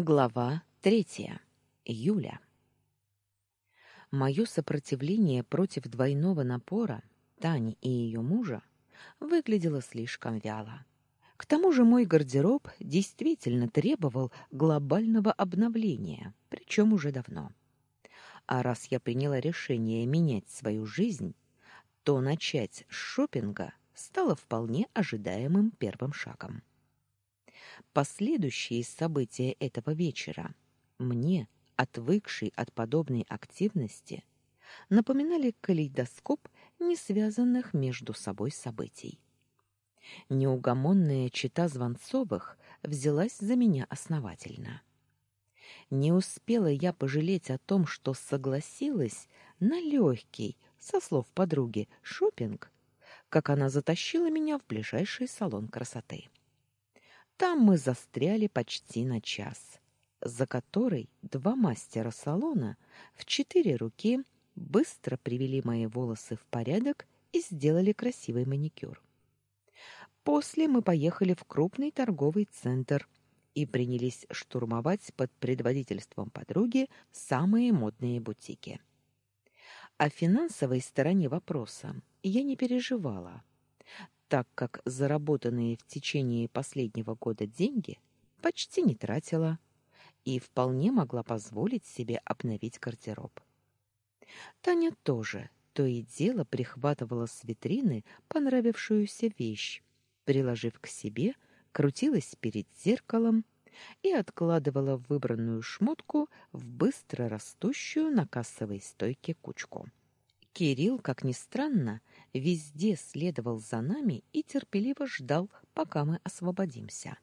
Глава третья. Юля. Мое сопротивление против двойного напора Тани и ее мужа выглядело слишком вяло. К тому же мой гардероб действительно требовал глобального обновления, причем уже давно. А раз я приняла решение менять свою жизнь, то начать с шопинга стало вполне ожидаемым первым шагом. Последующие события этого вечера мне, отвыкшей от подобной активности, напоминали калейдоскоп не связанных между собой событий. Неугомонная чита Звонцовых взялась за меня основательно. Не успела я пожалеть о том, что согласилась на легкий, со слов подруги, шопинг, как она затащила меня в ближайший салон красоты. Там мы застряли почти на час, за который два мастера салона в четыре руки быстро привели мои волосы в порядок и сделали красивый маникюр. После мы поехали в крупный торговый центр и принялись штурмовать под предводительством подруги самые модные бутики. О финансовой стороне вопроса я не переживала так как заработанные в течение последнего года деньги почти не тратила и вполне могла позволить себе обновить гардероб. Таня тоже то и дело прихватывала с витрины понравившуюся вещь, приложив к себе, крутилась перед зеркалом и откладывала выбранную шмотку в быстро растущую на кассовой стойке кучку. Кирилл, как ни странно, везде следовал за нами и терпеливо ждал, пока мы освободимся.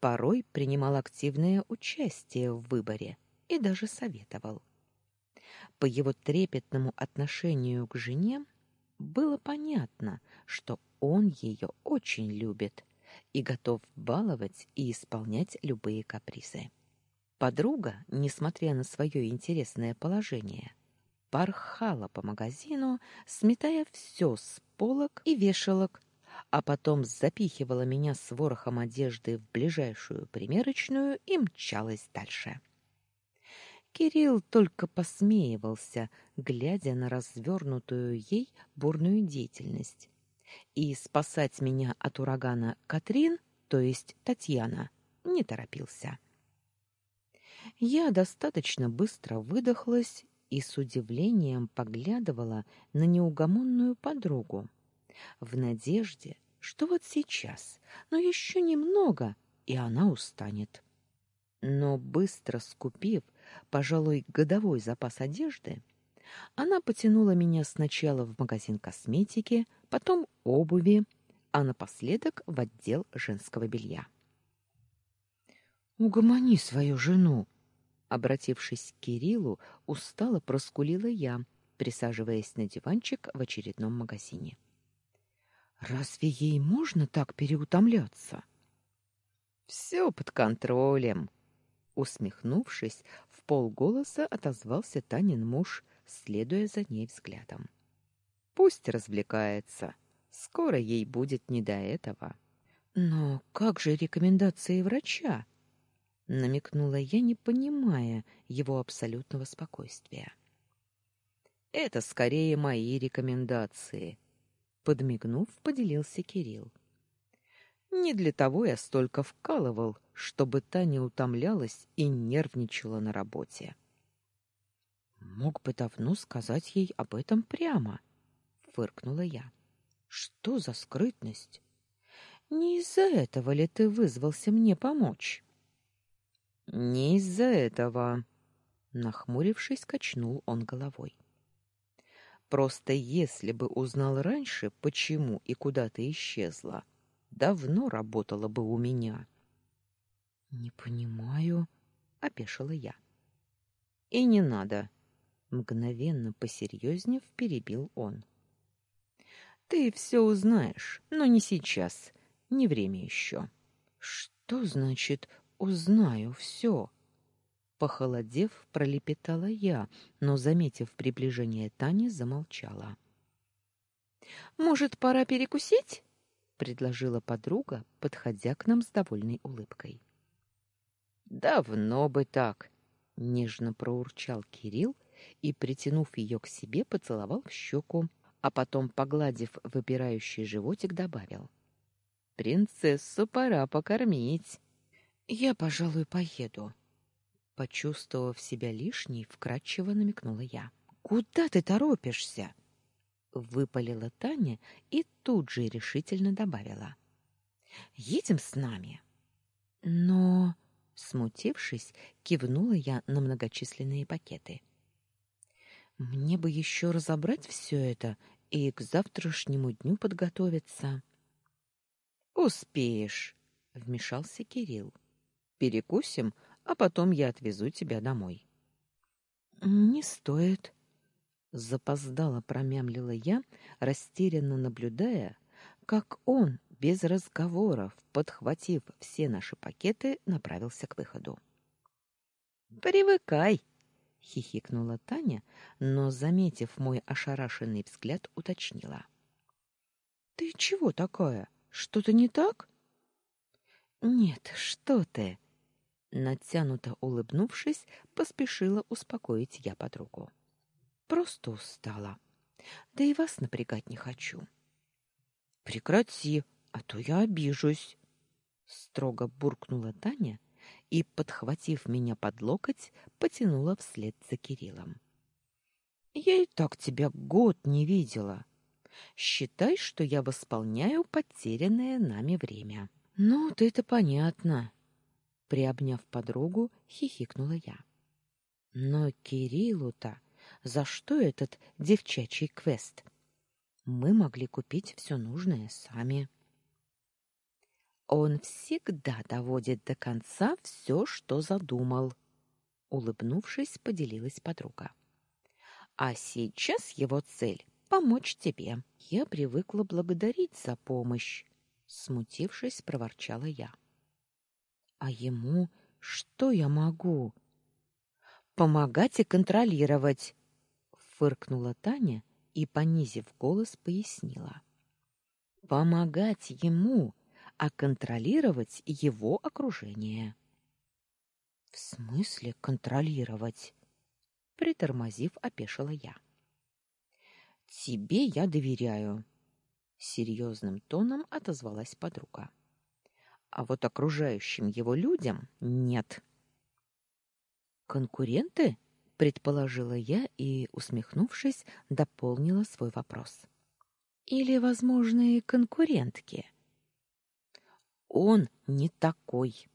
Порой принимал активное участие в выборе и даже советовал. По его трепетному отношению к жене было понятно, что он ее очень любит и готов баловать и исполнять любые капризы. Подруга, несмотря на свое интересное положение, порхала по магазину, сметая все с полок и вешалок, а потом запихивала меня с ворохом одежды в ближайшую примерочную и мчалась дальше. Кирилл только посмеивался, глядя на развернутую ей бурную деятельность. И спасать меня от урагана Катрин, то есть Татьяна, не торопился. Я достаточно быстро выдохлась и с удивлением поглядывала на неугомонную подругу, в надежде, что вот сейчас, но еще немного, и она устанет. Но быстро скупив, пожалуй, годовой запас одежды, она потянула меня сначала в магазин косметики, потом обуви, а напоследок в отдел женского белья. «Угомони свою жену!» Обратившись к Кириллу, устало проскулила я, присаживаясь на диванчик в очередном магазине. Разве ей можно так переутомляться? «Все под контролем, усмехнувшись, в полголоса отозвался Танин муж, следуя за ней взглядом. Пусть развлекается. Скоро ей будет не до этого. Но как же рекомендации врача? Намекнула я, не понимая его абсолютного спокойствия. Это скорее мои рекомендации, подмигнув, поделился Кирилл. Не для того я столько вкалывал, чтобы та не утомлялась и нервничала на работе. Мог бы давно сказать ей об этом прямо, фыркнула я. Что за скрытность? Не из-за этого ли ты вызвался мне помочь? Не из-за этого, нахмурившись, качнул он головой. Просто если бы узнал раньше, почему и куда ты исчезла, давно работала бы у меня. Не понимаю, опешила я. И не надо, мгновенно посерьезнев перебил он. Ты все узнаешь, но не сейчас, не время еще. Что значит узнаю все. Похолодев, пролепетала я, но, заметив приближение Тани, замолчала. «Может, пора перекусить?» — предложила подруга, подходя к нам с довольной улыбкой. Давно бы так, нежно проурчал Кирилл и, притянув ее к себе, поцеловал в щеку, а потом, погладив выпирающий животик, добавил: "Принцессу пора покормить. Я, пожалуй, поеду". Почувствовав себя лишней, вкратчиво намекнула я. Куда ты торопишься? выпалила Таня и тут же решительно добавила: Едем с нами. Но, смутившись, кивнула я на многочисленные пакеты. Мне бы еще разобрать все это и к завтрашнему дню подготовиться. Успеешь, вмешался Кирилл. Перекусим, а потом я отвезу тебя домой. Не стоит, запоздало промямлила я, растерянно наблюдая, как он без разговоров, подхватив все наши пакеты, направился к выходу. Привыкай, хихикнула Таня, но заметив мой ошарашенный взгляд, уточнила: Ты чего такая? Что-то не так? Нет, что ты? Натянуто улыбнувшись, поспешила успокоить я подругу. Просто устала. Да и вас напрягать не хочу. Прекрати, а то я обижусь, строго буркнула Таня и, подхватив меня под локоть, потянула вслед за Кириллом. Я и так тебя год не видела. Считай, что я восполняю потерянное нами время. Ну, ты это понятно, приобняв подругу, хихикнула я. Но Кириллу-то за что этот девчачий квест? Мы могли купить все нужное сами. Он всегда доводит до конца все, что задумал, улыбнувшись, поделилась подруга. А сейчас его цель помочь тебе. Я привыкла благодарить за помощь, смутившись, проворчала я. А ему что я могу? Помогать и контролировать, фыркнула Таня и понизив голос пояснила: помогать ему а контролировать его окружение. В смысле контролировать? Притормозив, опешила я. Тебе я доверяю, серьезным тоном отозвалась подруга. А вот окружающим его людям нет. Конкуренты? предположила я и, усмехнувшись, дополнила свой вопрос. Или возможные конкурентки? Он не такой,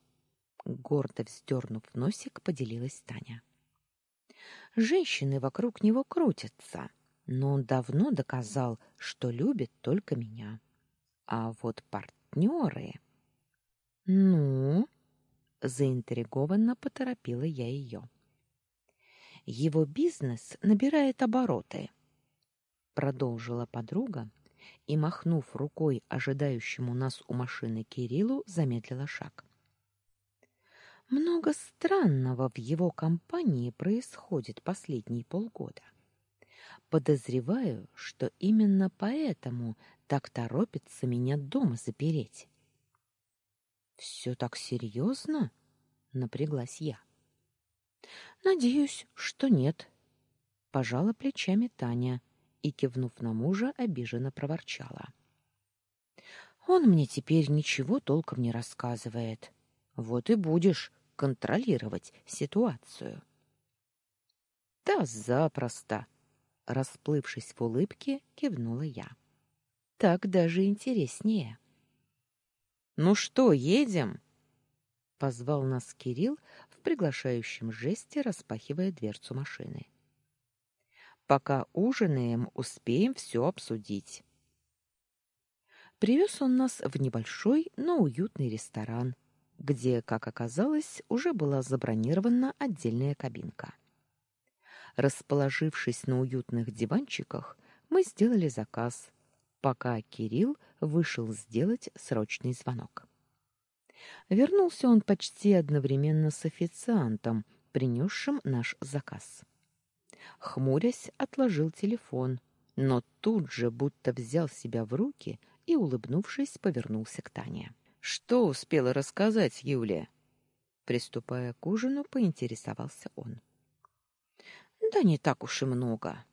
гордо вздернув носик, поделилась Таня. Женщины вокруг него крутятся, но он давно доказал, что любит только меня. А вот партнеры... Ну, заинтригованно поторопила я ее. Его бизнес набирает обороты, продолжила подруга, и, махнув рукой ожидающему нас у машины Кириллу, замедлила шаг. Много странного в его компании происходит последние полгода. Подозреваю, что именно поэтому так торопится меня дома запереть. Все так серьезно? напряглась я. Надеюсь, что нет, пожала плечами Таня и, кивнув на мужа, обиженно проворчала. Он мне теперь ничего толком не рассказывает. Вот и будешь контролировать ситуацию. Да запросто, расплывшись в улыбке, кивнула я. Так даже интереснее. Ну что, едем? позвал нас Кирилл в приглашающем жесте, распахивая дверцу машины. Пока ужинаем, успеем все обсудить. Привез он нас в небольшой, но уютный ресторан, где, как оказалось, уже была забронирована отдельная кабинка. Расположившись на уютных диванчиках, мы сделали заказ, пока Кирилл вышел сделать срочный звонок. Вернулся он почти одновременно с официантом, принесшим наш заказ хмурясь, отложил телефон, но тут же будто взял себя в руки и, улыбнувшись, повернулся к Тане. Что успела рассказать Юлия? Приступая к ужину, поинтересовался он. Да не так уж и много,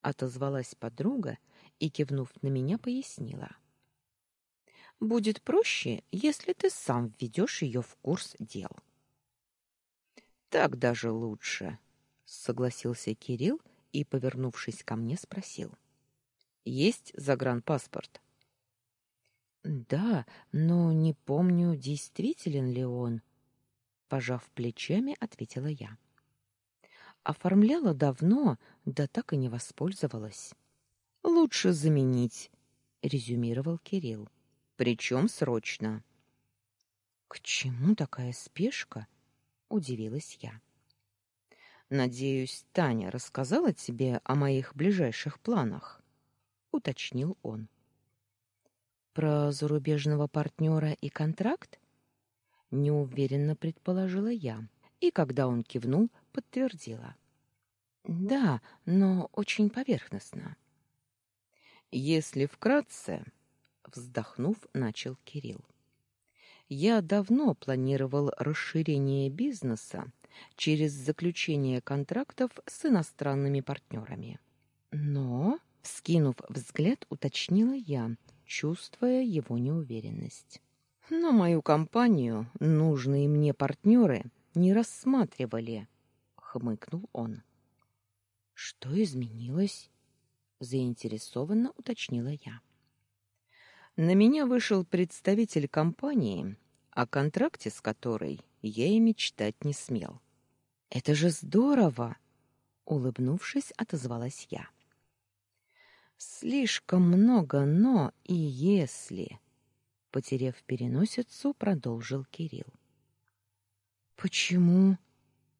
отозвалась подруга и кивнув на меня, пояснила. Будет проще, если ты сам введешь ее в курс дел. Так даже лучше, согласился Кирилл и, повернувшись ко мне, спросил: Есть загранпаспорт? Да, но не помню, действителен ли он, пожав плечами, ответила я. Оформляла давно, да так и не воспользовалась. Лучше заменить, резюмировал Кирилл. Причем срочно. К чему такая спешка? удивилась я. Надеюсь, Таня рассказала тебе о моих ближайших планах, уточнил он. Про зарубежного партнера и контракт? неуверенно предположила я, и когда он кивнул, подтвердила. Да, но очень поверхностно. Если вкратце, вздохнув, начал Кирилл. Я давно планировал расширение бизнеса через заключение контрактов с иностранными партнерами. Но, вскинув взгляд, уточнила я, чувствуя его неуверенность. Но мою компанию нужные мне партнеры не рассматривали, хмыкнул он. Что изменилось? Заинтересованно уточнила я. На меня вышел представитель компании, о контракте с которой я и мечтать не смел. Это же здорово, улыбнувшись, отозвалась я. Слишком много но и если, потеряв переносицу, продолжил Кирилл. Почему?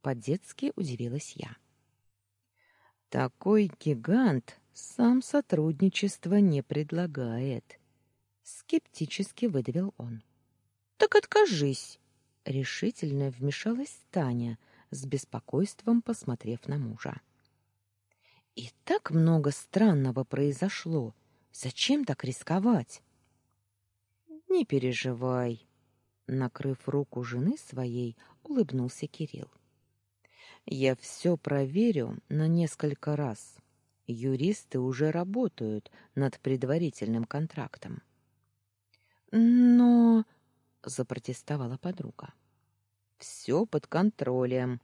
по-детски удивилась я. Такой гигант сам сотрудничество не предлагает, скептически выдавил он. Так откажись, решительно вмешалась Таня, с беспокойством посмотрев на мужа. И так много странного произошло. Зачем так рисковать? Не переживай, накрыв руку жены своей, улыбнулся Кирилл. Я все проверю на несколько раз. Юристы уже работают над предварительным контрактом. Но запротестовала подруга. Все под контролем,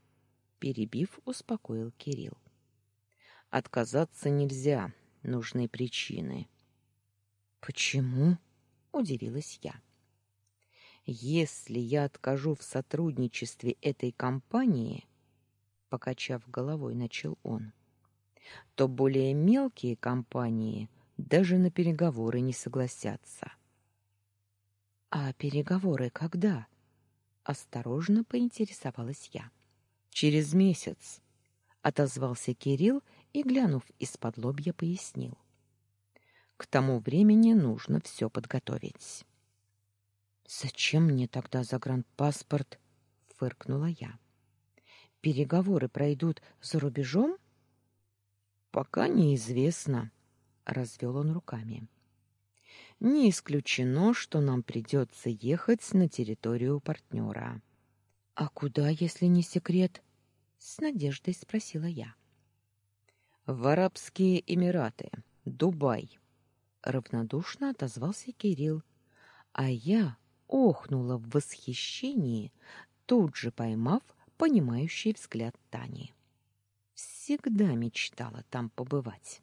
перебив, успокоил Кирилл. Отказаться нельзя, нужны причины. Почему? удивилась я. Если я откажу в сотрудничестве этой компании, покачав головой, начал он, то более мелкие компании даже на переговоры не согласятся. А переговоры когда? осторожно поинтересовалась я. Через месяц, отозвался Кирилл и, глянув из-под лобья, пояснил. К тому времени нужно все подготовить. Зачем мне тогда загранпаспорт? фыркнула я. Переговоры пройдут за рубежом? Пока неизвестно, развел он руками. Не исключено, что нам придется ехать на территорию партнера. А куда, если не секрет? с надеждой спросила я. В Арабские Эмираты, Дубай, равнодушно отозвался Кирилл, а я охнула в восхищении, тут же поймав понимающий взгляд Тани. Всегда мечтала там побывать.